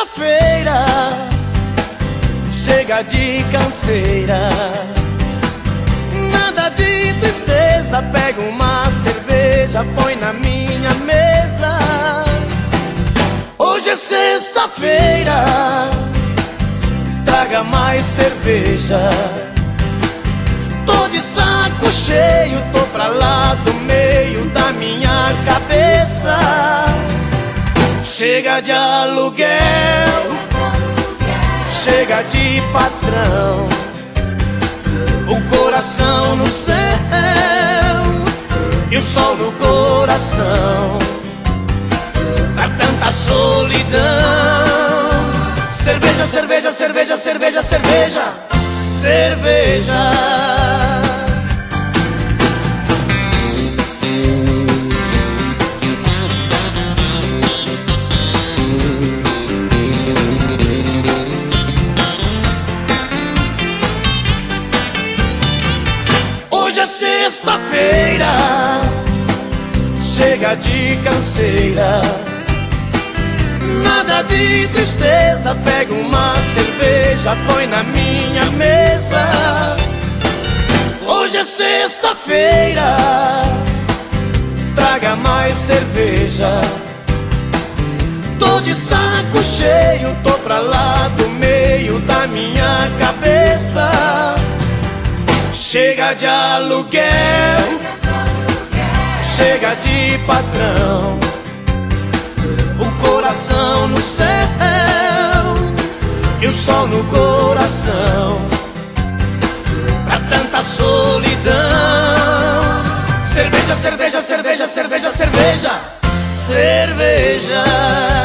Sexta-feira chega de canseira. Nada de tristeza, pega uma cerveja, põe na minha mesa. Hoje é sexta-feira, traga mais cerveja. Tô de saco cheio, tô pra lá do meio da minha cabeça. Chega de aluguel chega de patrão, o coração no céu e o sol no coração. Pra tanta solidão, cerveja, cerveja, cerveja, cerveja, cerveja, cerveja. Sexta-feira, chega de canseira. Nada de tristeza, pega uma cerveja, põe na minha mesa. Hoje é sexta-feira, traga mais cerveja. Tô de saco cheio, tô pra lá do meio da minha cabeça. Chega de aluguel, chega de patrão, o coração no céu e o sol no coração. Pra tanta solidão, cerveja, cerveja, cerveja, cerveja, cerveja, cerveja.